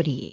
equity